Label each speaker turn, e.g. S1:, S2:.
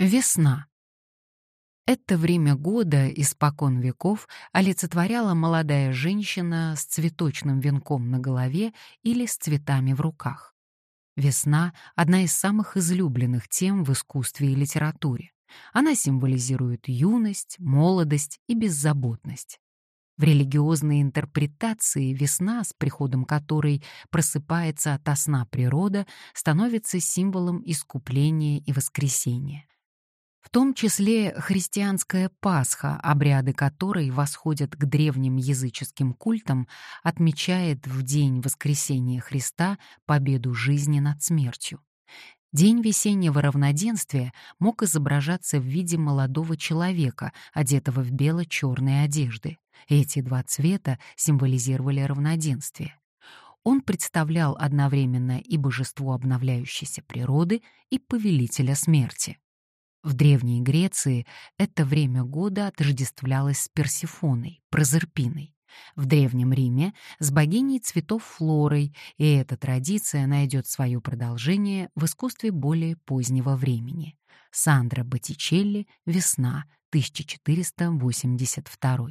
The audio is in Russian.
S1: Весна. Это время года испокон веков олицетворяла молодая женщина с цветочным венком на голове или с цветами в руках. Весна — одна из самых излюбленных тем в искусстве и литературе. Она символизирует юность, молодость и беззаботность. В религиозной интерпретации весна, с приходом которой просыпается ото сна природа, становится символом искупления и воскресения. В том числе христианская Пасха, обряды которой восходят к древним языческим культам, отмечает в день воскресения Христа победу жизни над смертью. День весеннего равноденствия мог изображаться в виде молодого человека, одетого в бело-черные одежды. Эти два цвета символизировали равноденствие. Он представлял одновременно и божество обновляющейся природы, и повелителя смерти. В Древней Греции это время года отождествлялось с Персифоной, Прозерпиной. В Древнем Риме — с богиней цветов Флорой, и эта традиция найдет свое продолжение в искусстве более позднего времени. Сандра Боттичелли «Весна», 1482.